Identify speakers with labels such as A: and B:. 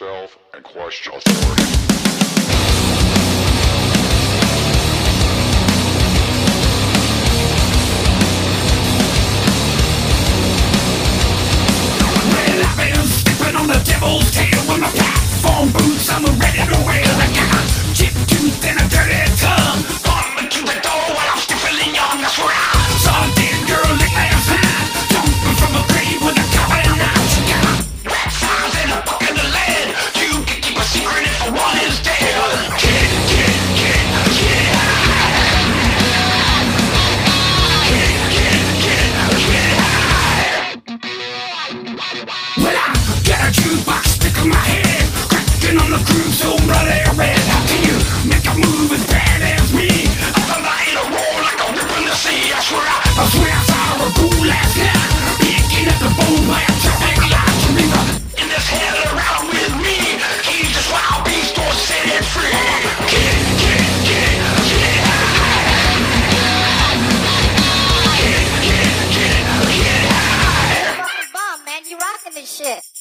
A: yourself and question authority.
B: jukebox tickle my head Cracking on the groove so bloody red How can you make a move as bad as me? I thought I ate a roar like a rip in the sea I swear I, I swear I saw a bull last night Picking up the bone by a traffic light To be in this hell around with me He's just wild beast or set it free Get it, get it, get it, get it Shit.